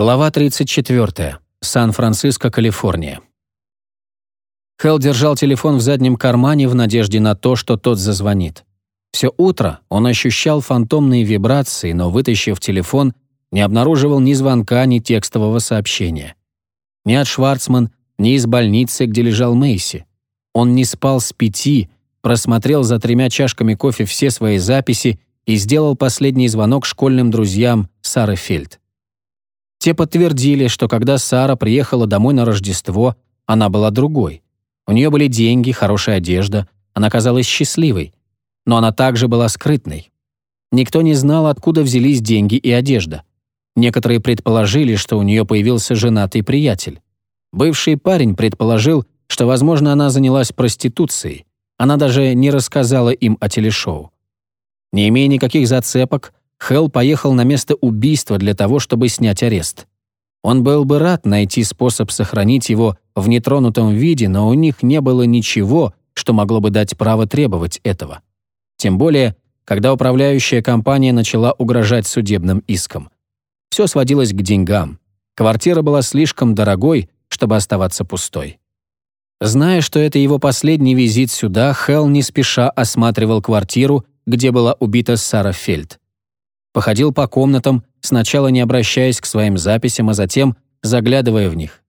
Глава 34. Сан-Франциско, Калифорния. Хелл держал телефон в заднем кармане в надежде на то, что тот зазвонит. Все утро он ощущал фантомные вибрации, но, вытащив телефон, не обнаруживал ни звонка, ни текстового сообщения. Ни от Шварцман, ни из больницы, где лежал Мейси. Он не спал с пяти, просмотрел за тремя чашками кофе все свои записи и сделал последний звонок школьным друзьям Сары Фельд. Те подтвердили, что когда Сара приехала домой на Рождество, она была другой. У нее были деньги, хорошая одежда, она казалась счастливой. Но она также была скрытной. Никто не знал, откуда взялись деньги и одежда. Некоторые предположили, что у нее появился женатый приятель. Бывший парень предположил, что, возможно, она занялась проституцией. Она даже не рассказала им о телешоу. Не имея никаких зацепок, Хелл поехал на место убийства для того, чтобы снять арест. Он был бы рад найти способ сохранить его в нетронутом виде, но у них не было ничего, что могло бы дать право требовать этого. Тем более, когда управляющая компания начала угрожать судебным иском. Все сводилось к деньгам. Квартира была слишком дорогой, чтобы оставаться пустой. Зная, что это его последний визит сюда, Хелл не спеша осматривал квартиру, где была убита Сара Фельд походил по комнатам, сначала не обращаясь к своим записям, а затем заглядывая в них.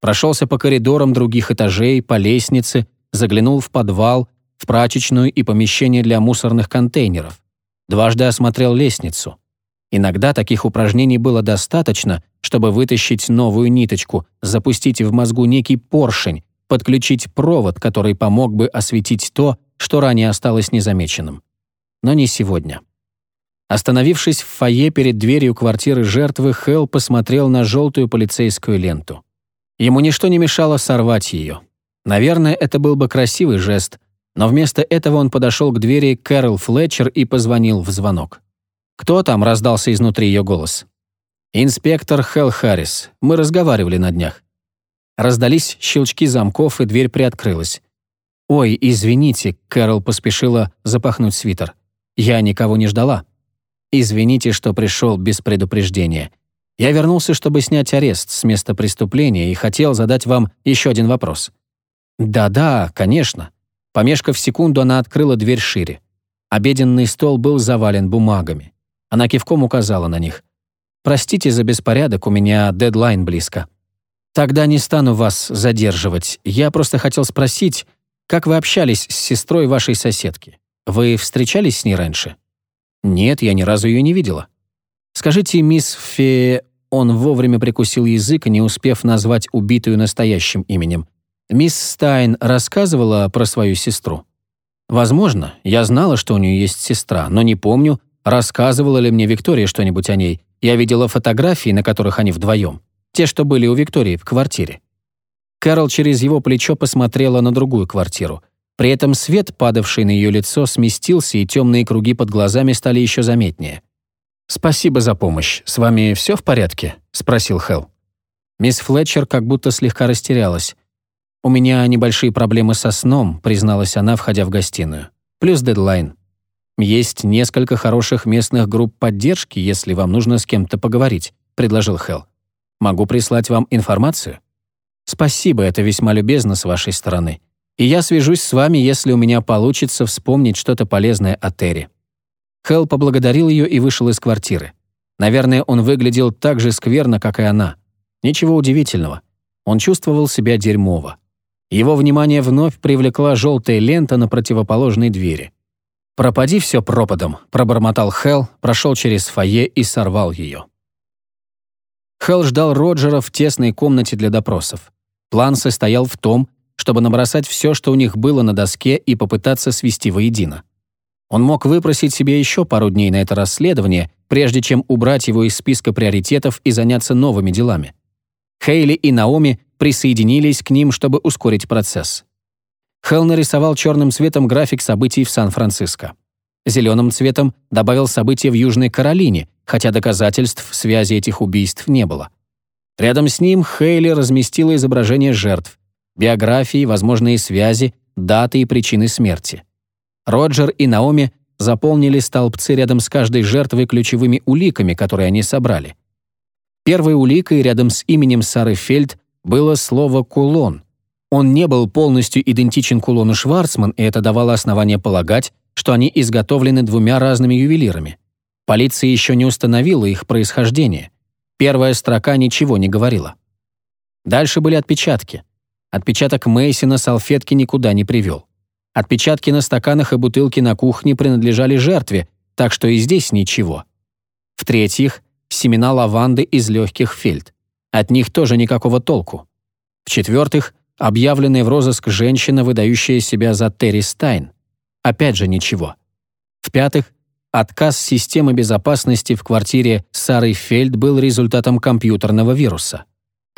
Прошелся по коридорам других этажей, по лестнице, заглянул в подвал, в прачечную и помещение для мусорных контейнеров. Дважды осмотрел лестницу. Иногда таких упражнений было достаточно, чтобы вытащить новую ниточку, запустить в мозгу некий поршень, подключить провод, который помог бы осветить то, что ранее осталось незамеченным. Но не сегодня. Остановившись в фойе перед дверью квартиры жертвы, Хелл посмотрел на желтую полицейскую ленту. Ему ничто не мешало сорвать ее. Наверное, это был бы красивый жест, но вместо этого он подошел к двери Кэрол Флетчер и позвонил в звонок. «Кто там?» — раздался изнутри ее голос. «Инспектор Хелл Харрис. Мы разговаривали на днях». Раздались щелчки замков, и дверь приоткрылась. «Ой, извините», — Кэрол поспешила запахнуть свитер. «Я никого не ждала». Извините, что пришел без предупреждения. Я вернулся, чтобы снять арест с места преступления и хотел задать вам еще один вопрос». «Да-да, конечно». Помешкав секунду, она открыла дверь шире. Обеденный стол был завален бумагами. Она кивком указала на них. «Простите за беспорядок, у меня дедлайн близко». «Тогда не стану вас задерживать. Я просто хотел спросить, как вы общались с сестрой вашей соседки? Вы встречались с ней раньше?» «Нет, я ни разу ее не видела». «Скажите, мисс Фе...» Он вовремя прикусил язык, не успев назвать убитую настоящим именем. «Мисс Стайн рассказывала про свою сестру?» «Возможно. Я знала, что у нее есть сестра, но не помню, рассказывала ли мне Виктория что-нибудь о ней. Я видела фотографии, на которых они вдвоем. Те, что были у Виктории в квартире». Кэрол через его плечо посмотрела на другую квартиру. При этом свет, падавший на ее лицо, сместился, и темные круги под глазами стали еще заметнее. «Спасибо за помощь. С вами все в порядке?» — спросил Хелл. Мисс Флетчер как будто слегка растерялась. «У меня небольшие проблемы со сном», — призналась она, входя в гостиную. «Плюс дедлайн. Есть несколько хороших местных групп поддержки, если вам нужно с кем-то поговорить», — предложил Хелл. «Могу прислать вам информацию?» «Спасибо, это весьма любезно с вашей стороны и я свяжусь с вами, если у меня получится вспомнить что-то полезное о Терри». Хелл поблагодарил ее и вышел из квартиры. Наверное, он выглядел так же скверно, как и она. Ничего удивительного. Он чувствовал себя дерьмово. Его внимание вновь привлекла желтая лента на противоположной двери. «Пропади все пропадом», — пробормотал Хелл, прошел через фойе и сорвал ее. Хелл ждал Роджера в тесной комнате для допросов. План состоял в том, чтобы набросать все, что у них было на доске, и попытаться свести воедино. Он мог выпросить себе еще пару дней на это расследование, прежде чем убрать его из списка приоритетов и заняться новыми делами. Хейли и Наоми присоединились к ним, чтобы ускорить процесс. Хелл нарисовал черным цветом график событий в Сан-Франциско. Зеленым цветом добавил события в Южной Каролине, хотя доказательств связи этих убийств не было. Рядом с ним Хейли разместила изображение жертв, биографии, возможные связи, даты и причины смерти. Роджер и Наоми заполнили столбцы рядом с каждой жертвой ключевыми уликами, которые они собрали. Первой уликой рядом с именем Сары Фельд было слово «кулон». Он не был полностью идентичен кулону Шварцман, и это давало основание полагать, что они изготовлены двумя разными ювелирами. Полиция еще не установила их происхождение. Первая строка ничего не говорила. Дальше были отпечатки. Отпечаток Мэйси на салфетке никуда не привел. Отпечатки на стаканах и бутылке на кухне принадлежали жертве, так что и здесь ничего. В-третьих, семена лаванды из легких фельд. От них тоже никакого толку. В-четвертых, объявленная в розыск женщина, выдающая себя за Терри Стайн. Опять же ничего. В-пятых, отказ системы безопасности в квартире Сары Фельд был результатом компьютерного вируса.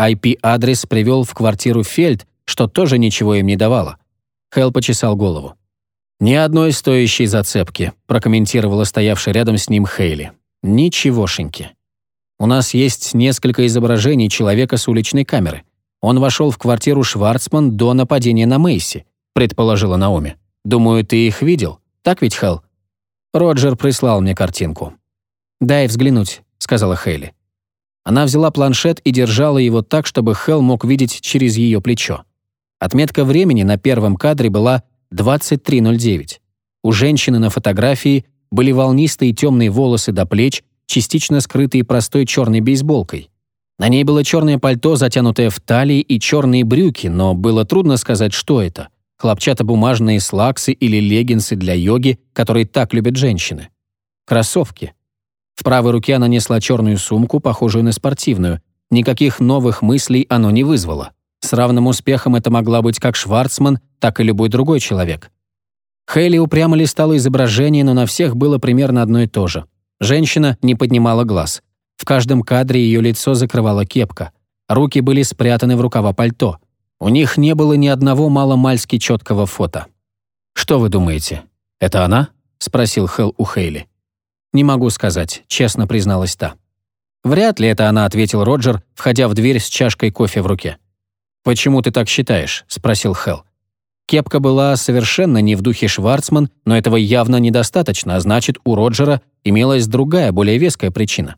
IP-адрес привел в квартиру Фельд, что тоже ничего им не давало. Хелл почесал голову. «Ни одной стоящей зацепки», прокомментировала стоявшая рядом с ним Хейли. «Ничегошеньки. У нас есть несколько изображений человека с уличной камеры. Он вошел в квартиру Шварцман до нападения на Мейси», предположила Наоми. «Думаю, ты их видел? Так ведь, Хелл?» Роджер прислал мне картинку. «Дай взглянуть», — сказала Хейли. Она взяла планшет и держала его так, чтобы Хелл мог видеть через ее плечо. Отметка времени на первом кадре была 23.09. У женщины на фотографии были волнистые темные волосы до плеч, частично скрытые простой черной бейсболкой. На ней было черное пальто, затянутое в талии, и черные брюки, но было трудно сказать, что это. Хлопчатобумажные слаксы или леггинсы для йоги, которые так любят женщины. Кроссовки. В правой руке она несла черную сумку, похожую на спортивную. Никаких новых мыслей оно не вызвало. С равным успехом это могла быть как Шварцман, так и любой другой человек. Хейли упрямо листала изображение, но на всех было примерно одно и то же. Женщина не поднимала глаз. В каждом кадре ее лицо закрывала кепка. Руки были спрятаны в рукава пальто. У них не было ни одного маломальски четкого фото. «Что вы думаете, это она?» — спросил Хелл у Хейли. «Не могу сказать», — честно призналась та. «Вряд ли это она», — ответил Роджер, входя в дверь с чашкой кофе в руке. «Почему ты так считаешь?» – спросил Хелл. Кепка была совершенно не в духе Шварцман, но этого явно недостаточно, а значит, у Роджера имелась другая, более веская причина.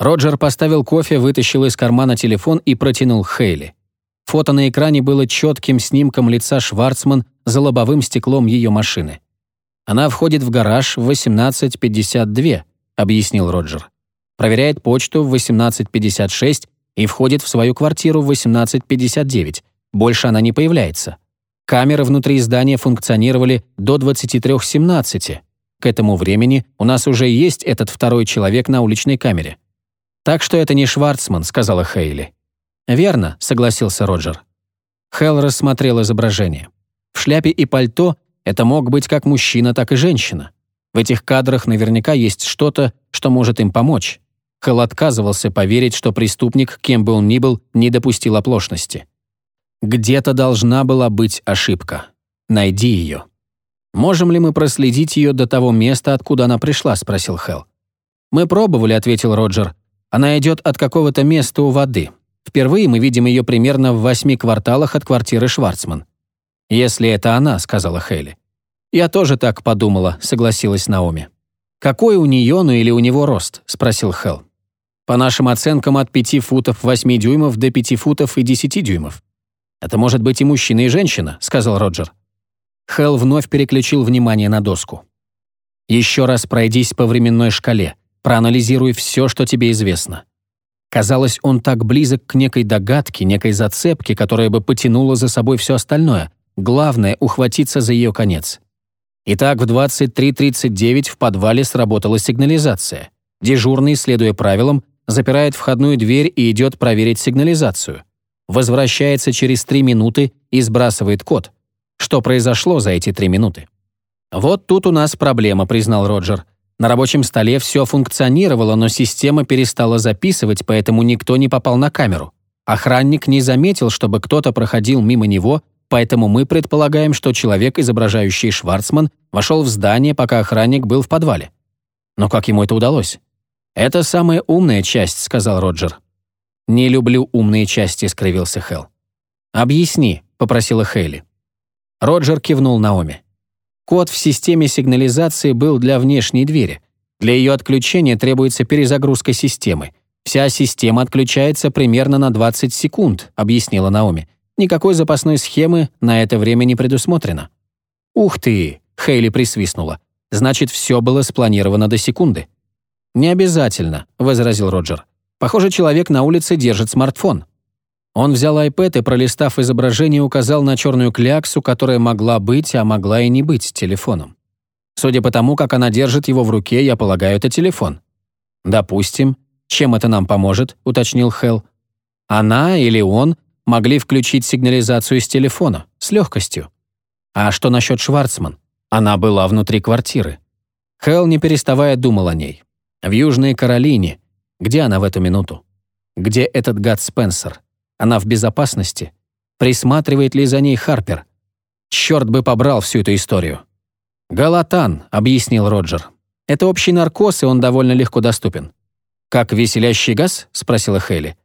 Роджер поставил кофе, вытащил из кармана телефон и протянул Хейли. Фото на экране было четким снимком лица Шварцман за лобовым стеклом ее машины. «Она входит в гараж в 18.52», — объяснил Роджер. «Проверяет почту в 18.56 и входит в свою квартиру в 18.59. Больше она не появляется. Камеры внутри здания функционировали до 23.17. К этому времени у нас уже есть этот второй человек на уличной камере. «Так что это не Шварцман», — сказала Хейли. «Верно», — согласился Роджер. Хелл рассмотрел изображение. В шляпе и пальто это мог быть как мужчина, так и женщина. В этих кадрах наверняка есть что-то, что может им помочь. Хелл отказывался поверить, что преступник, кем бы он ни был, не допустил оплошности. Где-то должна была быть ошибка. Найди ее. «Можем ли мы проследить ее до того места, откуда она пришла?» — спросил Хелл. «Мы пробовали», — ответил Роджер. «Она идет от какого-то места у воды. Впервые мы видим ее примерно в восьми кварталах от квартиры Шварцман». «Если это она», — сказала Хейли. «Я тоже так подумала», — согласилась Наоми. «Какой у нее, ну или у него рост?» — спросил Хелл. По нашим оценкам, от 5 футов 8 дюймов до 5 футов и 10 дюймов. Это может быть и мужчина, и женщина», — сказал Роджер. Хелл вновь переключил внимание на доску. «Еще раз пройдись по временной шкале, проанализируй все, что тебе известно». Казалось, он так близок к некой догадке, некой зацепке, которая бы потянула за собой все остальное. Главное — ухватиться за ее конец. Итак, в 23.39 в подвале сработала сигнализация. Дежурный, следуя правилам, запирает входную дверь и идет проверить сигнализацию. Возвращается через три минуты и сбрасывает код. Что произошло за эти три минуты? «Вот тут у нас проблема», — признал Роджер. На рабочем столе все функционировало, но система перестала записывать, поэтому никто не попал на камеру. Охранник не заметил, чтобы кто-то проходил мимо него, поэтому мы предполагаем, что человек, изображающий Шварцман, вошел в здание, пока охранник был в подвале. Но как ему это удалось? «Это самая умная часть», — сказал Роджер. «Не люблю умные части», — скривился Хелл. «Объясни», — попросила Хейли. Роджер кивнул Наоми. Код в системе сигнализации был для внешней двери. Для ее отключения требуется перезагрузка системы. Вся система отключается примерно на 20 секунд, объяснила Наоми. Никакой запасной схемы на это время не предусмотрено. Ух ты, Хейли присвистнула. Значит, все было спланировано до секунды. Не обязательно, возразил Роджер. Похоже, человек на улице держит смартфон. Он взял iPad и, пролистав изображение, указал на черную кляксу, которая могла быть, а могла и не быть телефоном. Судя по тому, как она держит его в руке, я полагаю, это телефон. Допустим. Чем это нам поможет, уточнил Хелл. Она или он могли включить сигнализацию с телефона, с легкостью. А что насчет Шварцман? Она была внутри квартиры. Хелл, не переставая, думал о ней. В Южной Каролине. Где она в эту минуту? Где этот гад Спенсер? Она в безопасности? Присматривает ли за ней Харпер? Черт бы побрал всю эту историю. «Галатан», — объяснил Роджер. «Это общий наркоз, и он довольно легко доступен». «Как веселящий газ?» — спросила Хейли.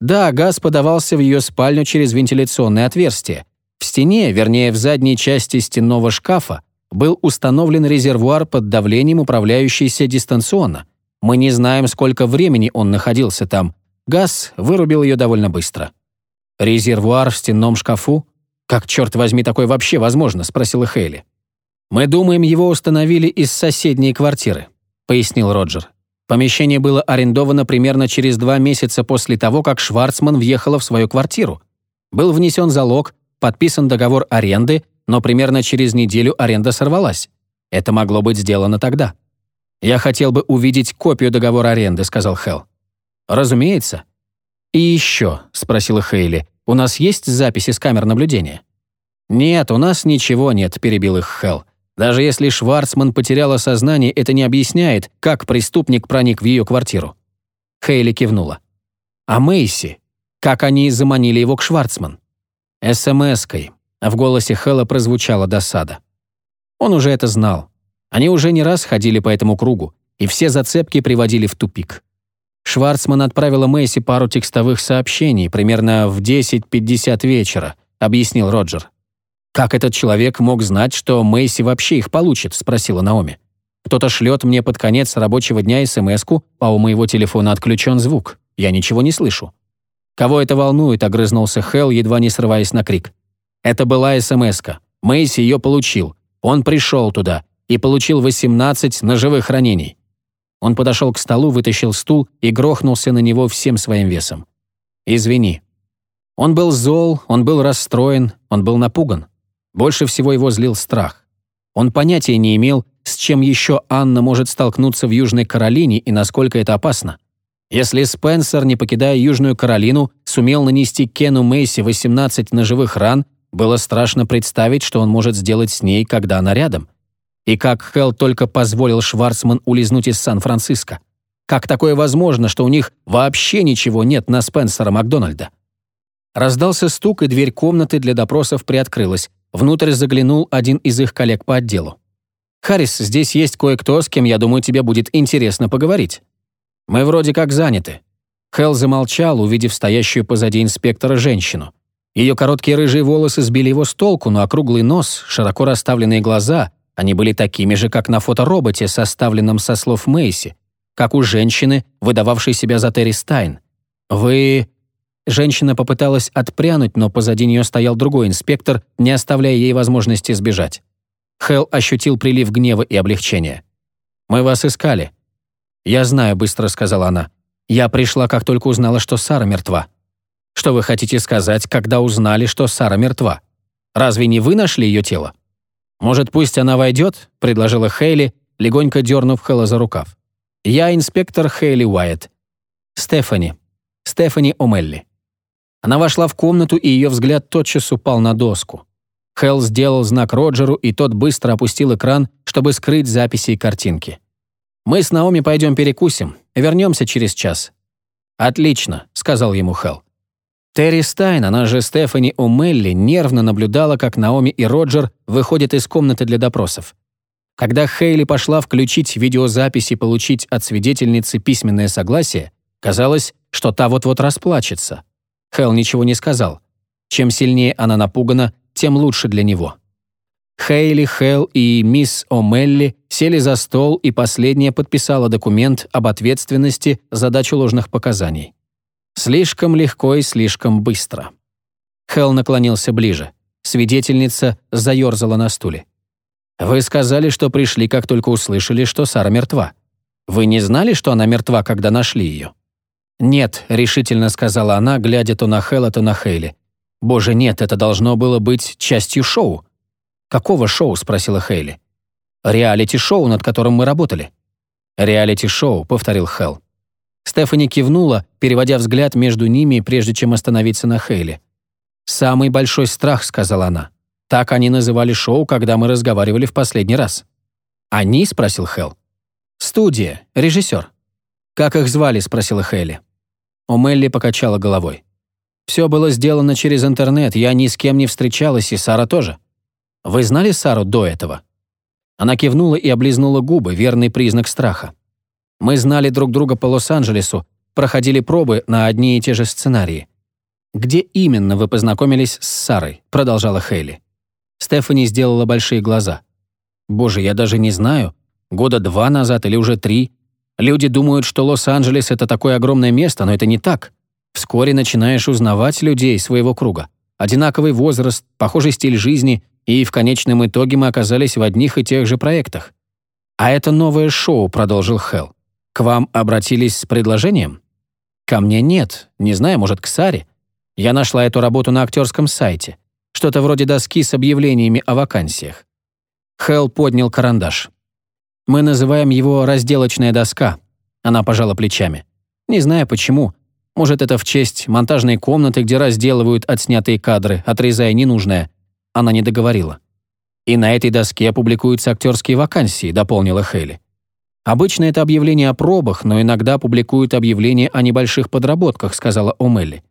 Да, газ подавался в ее спальню через вентиляционное отверстие. В стене, вернее, в задней части стенного шкафа, был установлен резервуар под давлением, управляющийся дистанционно. Мы не знаем, сколько времени он находился там, Газ вырубил ее довольно быстро. «Резервуар в стенном шкафу? Как, черт возьми, такое вообще возможно?» — спросила Хейли. «Мы думаем, его установили из соседней квартиры», — пояснил Роджер. Помещение было арендовано примерно через два месяца после того, как Шварцман въехала в свою квартиру. Был внесен залог, подписан договор аренды, но примерно через неделю аренда сорвалась. Это могло быть сделано тогда. «Я хотел бы увидеть копию договора аренды», — сказал Хелл. «Разумеется». «И еще», — спросила Хейли, — «у нас есть записи с камер наблюдения?» «Нет, у нас ничего нет», — перебил их Хелл. «Даже если Шварцман потеряла сознание, это не объясняет, как преступник проник в ее квартиру». Хейли кивнула. «А Мэйси? Как они заманили его к Шварцман?» «СМС-кой». В голосе Хэлла прозвучала досада. Он уже это знал. Они уже не раз ходили по этому кругу, и все зацепки приводили в тупик. Шварцман отправила Мэйси пару текстовых сообщений примерно в 10.50 вечера, объяснил Роджер. «Как этот человек мог знать, что Мэйси вообще их получит?» – спросила Наоми. «Кто-то шлет мне под конец рабочего дня СМС-ку, а у моего телефона отключен звук. Я ничего не слышу». «Кого это волнует?» – огрызнулся Хелл, едва не срываясь на крик. «Это была СМС-ка. Мэйси ее получил. Он пришел туда и получил 18 ножевых ранений. Он подошел к столу, вытащил стул и грохнулся на него всем своим весом. «Извини». Он был зол, он был расстроен, он был напуган. Больше всего его злил страх. Он понятия не имел, с чем еще Анна может столкнуться в Южной Каролине и насколько это опасно. Если Спенсер, не покидая Южную Каролину, сумел нанести Кену Мейси 18 ножевых ран, было страшно представить, что он может сделать с ней, когда она рядом. И как Хелл только позволил Шварцман улизнуть из Сан-Франциско. Как такое возможно, что у них вообще ничего нет на Спенсера Макдональда? Раздался стук, и дверь комнаты для допросов приоткрылась. Внутрь заглянул один из их коллег по отделу. «Харрис, здесь есть кое-кто, с кем, я думаю, тебе будет интересно поговорить. Мы вроде как заняты». Хелл замолчал, увидев стоящую позади инспектора женщину. Ее короткие рыжие волосы сбили его с толку, но округлый нос, широко расставленные глаза, они были такими же, как на фотороботе, составленном со слов Мэйси, как у женщины, выдававшей себя за Терри Стайн. «Вы...» Женщина попыталась отпрянуть, но позади нее стоял другой инспектор, не оставляя ей возможности сбежать. Хелл ощутил прилив гнева и облегчения. «Мы вас искали». «Я знаю», — быстро сказала она. «Я пришла, как только узнала, что Сара мертва». «Что вы хотите сказать, когда узнали, что Сара мертва? Разве не вы нашли ее тело?» «Может, пусть она войдет?» — предложила Хейли, легонько дернув Хэлла за рукав. «Я инспектор Хейли Уайт. Стефани. Стефани О'Мелли». Она вошла в комнату, и ее взгляд тотчас упал на доску. Хелл сделал знак Роджеру, и тот быстро опустил экран, чтобы скрыть записи и картинки. «Мы с Наоми пойдем перекусим. Вернемся через час». «Отлично», — сказал ему Хелл. Терри Стайн, она же Стефани О'Мелли, нервно наблюдала, как Наоми и Роджер выходят из комнаты для допросов. Когда Хейли пошла включить видеозапись и получить от свидетельницы письменное согласие, казалось, что та вот-вот расплачется. Хейл ничего не сказал. Чем сильнее она напугана, тем лучше для него. Хейли, Хелл и мисс О'Мелли сели за стол, и последняя подписала документ об ответственности за дачу ложных показаний. Слишком легко и слишком быстро. Хелл наклонился ближе. Свидетельница заерзала на стуле. «Вы сказали, что пришли, как только услышали, что Сара мертва. Вы не знали, что она мертва, когда нашли ее?» «Нет», — решительно сказала она, глядя то на Хэлла, то на Хейли. «Боже, нет, это должно было быть частью шоу». «Какого шоу?» — спросила Хейли. «Реалити-шоу, над которым мы работали». «Реалити-шоу», — повторил Хелл. Стефани кивнула, переводя взгляд между ними, прежде чем остановиться на Хейли. «Самый большой страх», — сказала она. «Так они называли шоу, когда мы разговаривали в последний раз». «Они?» — спросил Хелл. «Студия, режиссер». «Как их звали?» — спросила Хейли. О'Мелли покачала головой. «Все было сделано через интернет, я ни с кем не встречалась, и Сара тоже. Вы знали Сару до этого?» Она кивнула и облизнула губы, верный признак страха. «Мы знали друг друга по Лос-Анджелесу, проходили пробы на одни и те же сценарии. «Где именно вы познакомились с Сарой?» — продолжала Хейли. Стефани сделала большие глаза. «Боже, я даже не знаю. Года два назад или уже три. Люди думают, что Лос-Анджелес — это такое огромное место, но это не так. Вскоре начинаешь узнавать людей своего круга. Одинаковый возраст, похожий стиль жизни, и в конечном итоге мы оказались в одних и тех же проектах. «А это новое шоу», — продолжил Хелл. «К вам обратились с предложением?» «Ко мне нет. Не знаю, может, к Саре. Я нашла эту работу на актерском сайте. Что-то вроде доски с объявлениями о вакансиях». Хелл поднял карандаш. «Мы называем его «разделочная доска». Она пожала плечами. «Не знаю почему. Может, это в честь монтажной комнаты, где разделывают отснятые кадры, отрезая ненужное. Она не договорила. «И на этой доске публикуются актерские вакансии», — дополнила Хейли. «Обычно это объявление о пробах, но иногда публикуют объявления о небольших подработках», — сказала О'Мелли.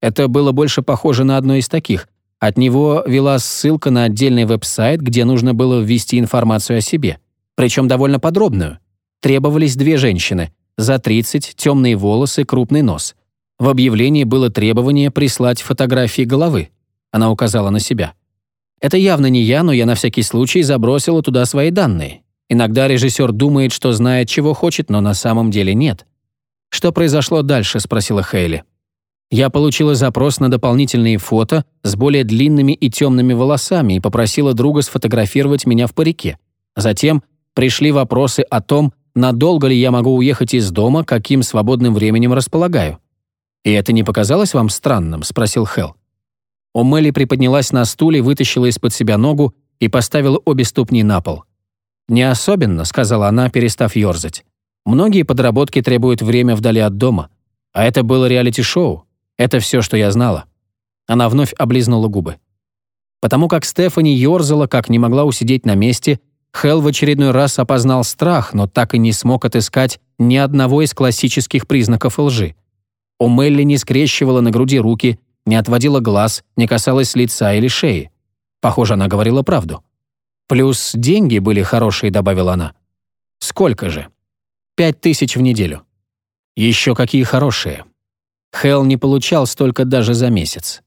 Это было больше похоже на одно из таких. От него вела ссылка на отдельный веб-сайт, где нужно было ввести информацию о себе. Причем довольно подробную. Требовались две женщины. За 30, темные волосы, крупный нос. В объявлении было требование прислать фотографии головы. Она указала на себя. Это явно не я, но я на всякий случай забросила туда свои данные. Иногда режиссер думает, что знает, чего хочет, но на самом деле нет. «Что произошло дальше?» — спросила Хейли. Я получила запрос на дополнительные фото с более длинными и темными волосами и попросила друга сфотографировать меня в парике. Затем пришли вопросы о том, надолго ли я могу уехать из дома, каким свободным временем располагаю. «И это не показалось вам странным?» — спросил Хелл. Омели приподнялась на стуле, вытащила из-под себя ногу и поставила обе ступни на пол. «Не особенно», — сказала она, перестав ёрзать. «Многие подработки требуют время вдали от дома. А это было реалити-шоу. Это все, что я знала». Она вновь облизнула губы. Потому как Стефани ёрзала, как не могла усидеть на месте, Хелл в очередной раз опознал страх, но так и не смог отыскать ни одного из классических признаков лжи. У Мелли не скрещивала на груди руки, не отводила глаз, не касалась лица или шеи. Похоже, она говорила правду. «Плюс деньги были хорошие», — добавила она. «Сколько же?» «Пять тысяч в неделю». «Еще какие хорошие». Хелл не получал столько даже за месяц.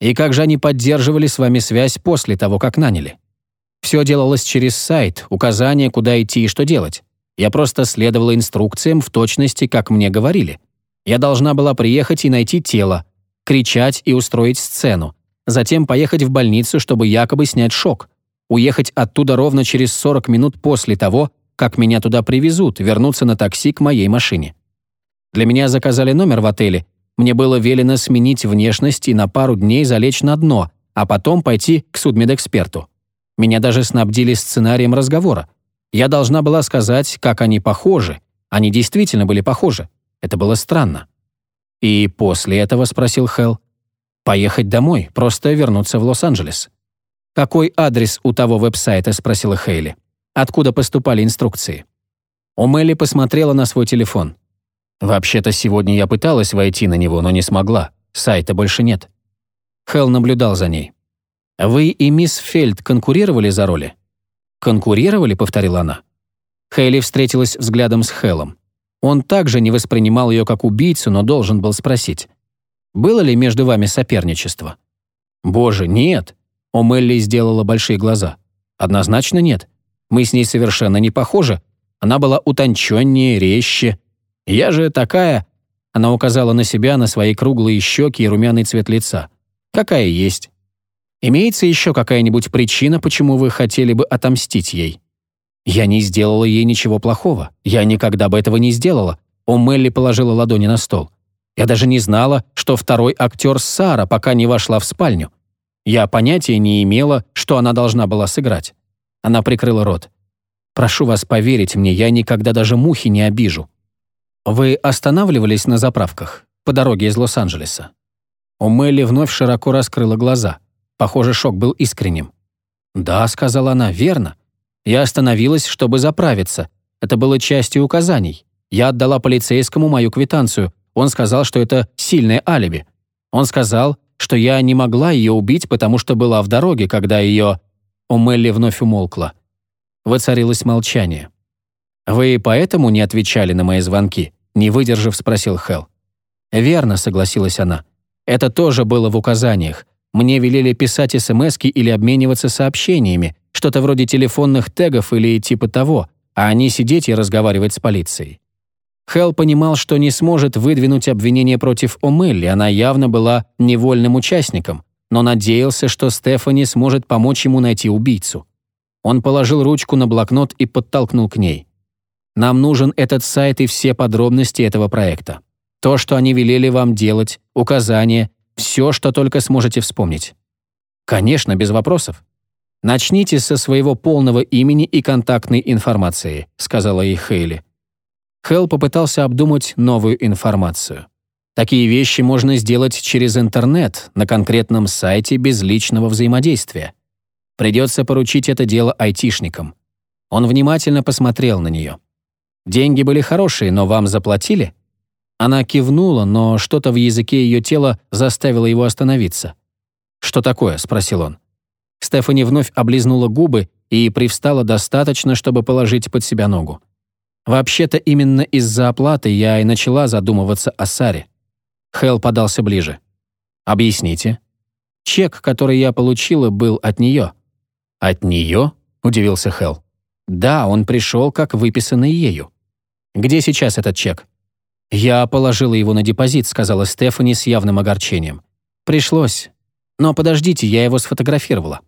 И как же они поддерживали с вами связь после того, как наняли? Все делалось через сайт, указания, куда идти и что делать. Я просто следовала инструкциям в точности, как мне говорили. Я должна была приехать и найти тело, кричать и устроить сцену, затем поехать в больницу, чтобы якобы снять шок, уехать оттуда ровно через 40 минут после того, как меня туда привезут, вернуться на такси к моей машине. Для меня заказали номер в отеле, мне было велено сменить внешность и на пару дней залечь на дно, а потом пойти к судмедэксперту. Меня даже снабдили сценарием разговора. Я должна была сказать, как они похожи. Они действительно были похожи. Это было странно. «И после этого?» — спросил Хелл. «Поехать домой, просто вернуться в Лос-Анджелес». «Какой адрес у того веб-сайта?» — спросила Хейли. «Откуда поступали инструкции?» Омелли посмотрела на свой телефон. «Вообще-то сегодня я пыталась войти на него, но не смогла. Сайта больше нет». Хелл наблюдал за ней. «Вы и мисс Фельд конкурировали за роли?» «Конкурировали?» — повторила она. Хейли встретилась взглядом с Хеллом. Он также не воспринимал ее как убийцу, но должен был спросить. «Было ли между вами соперничество?» «Боже, нет!» Омелли сделала большие глаза. Однозначно нет. Мы с ней совершенно не похожи. Она была утонченнее, резче. Я же такая... Она указала на себя, на свои круглые щеки и румяный цвет лица. Какая есть. Имеется еще какая-нибудь причина, почему вы хотели бы отомстить ей? Я не сделала ей ничего плохого. Я никогда бы этого не сделала. О Мелли положила ладони на стол. Я даже не знала, что второй актер Сара, пока не вошла в спальню. Я понятия не имела, что она должна была сыграть. Она прикрыла рот. «Прошу вас поверить мне, я никогда даже мухи не обижу». «Вы останавливались на заправках по дороге из Лос-Анджелеса?» У Мелли вновь широко раскрыла глаза. Похоже, шок был искренним. «Да», — сказала она, — «верно. Я остановилась, чтобы заправиться. Это было частью указаний. Я отдала полицейскому мою квитанцию. Он сказал, что это сильное алиби. Он сказал, что я не могла ее убить, потому что была в дороге, когда ее...» У Мелли вновь умолкла. Воцарилось молчание. «Вы поэтому не отвечали на мои звонки?» Не выдержав, спросил Хелл. «Верно», — согласилась она. «Это тоже было в указаниях. Мне велели писать смс или обмениваться сообщениями, что-то вроде телефонных тегов или типа того, а не сидеть и разговаривать с полицией. Хелл понимал, что не сможет выдвинуть обвинение против Омелли, она явно была невольным участником, но надеялся, что Стефани сможет помочь ему найти убийцу. Он положил ручку на блокнот и подтолкнул к ней. «Нам нужен этот сайт и все подробности этого проекта. То, что они велели вам делать, указания, все, что только сможете вспомнить». «Конечно, без вопросов». «Начните со своего полного имени и контактной информации», сказала ей Хейли. Хелл попытался обдумать новую информацию. Такие вещи можно сделать через интернет, на конкретном сайте без личного взаимодействия. Придется поручить это дело айтишникам. Он внимательно посмотрел на нее. «Деньги были хорошие, но вам заплатили?» Она кивнула, но что-то в языке ее тела заставило его остановиться. «Что такое?» — спросил он. Стефани вновь облизнула губы и привстала достаточно, чтобы положить под себя ногу. Вообще-то именно из-за оплаты я и начала задумываться о Саре. Хелл подался ближе. «Объясните». «Чек, который я получила, был от нее». «От нее?» — удивился Хелл. «Да, он пришел, как выписанный ею». «Где сейчас этот чек?» «Я положила его на депозит», — сказала Стефани с явным огорчением. «Пришлось. Но подождите, я его сфотографировала».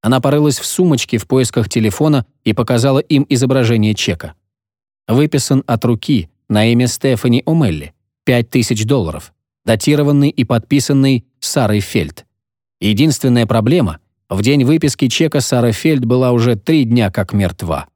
Она порылась в сумочке в поисках телефона и показала им изображение чека выписан от руки на имя Стефани О'Мелли, 5000 долларов, датированный и подписанный Сарой Фельд. Единственная проблема — в день выписки чека Сара Фельд была уже три дня как мертва.